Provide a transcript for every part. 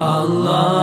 Allahu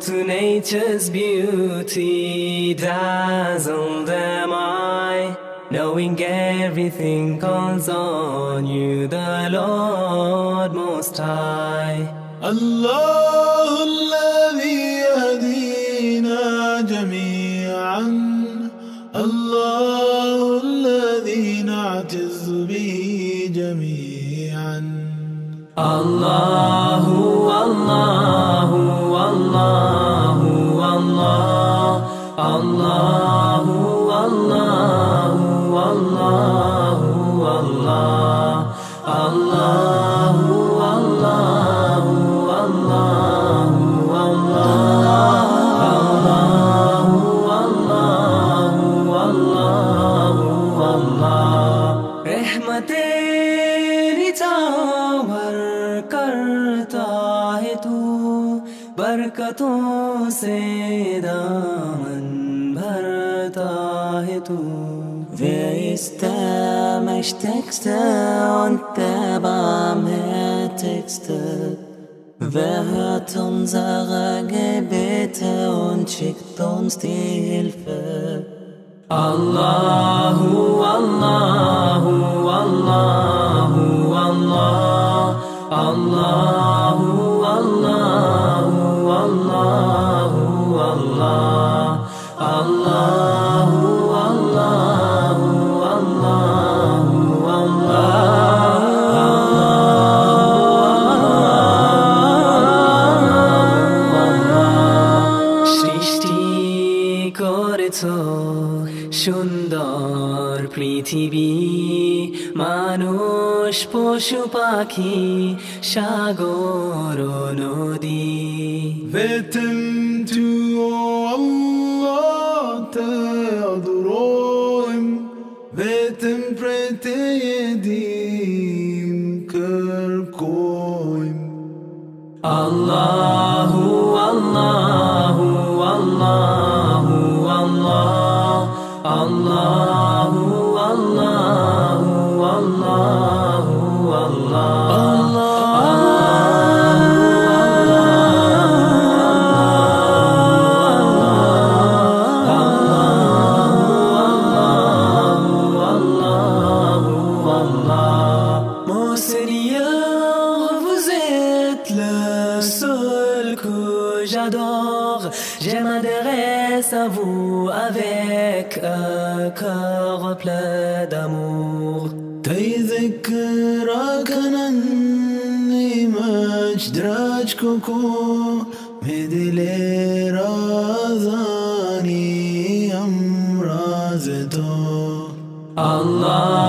look to nature's beauty, dazzled am I, knowing everything calls on you, the Lord Most High. الله الذي يهدينا جميعا الله الذي نعتز به جميعا Allahu Allahu Allahu Allahu Allah Allahu Allahu Allahu Allah Allahu Allahu Allahu Allah Rehmatin बरकतों से दामन भरता है तू Wer ist der Mächtigste und der Barmherzigste? Wer hört unsere Gebete und schickt uns die Hilfe? Allahu Allahu Allahu Allah Allahu Allahu সুন্দর পৃথিবী মানুষ পশু পাখি সাগর নদী Beten du Allah te adorim Beten prete yedim kırkoym Allahu que j'adore. Je m'adresse à vous avec un cœur plein d'amour. تذكرك أنني مجدرج كوكو مدلي رازاني أمرازتو Allahu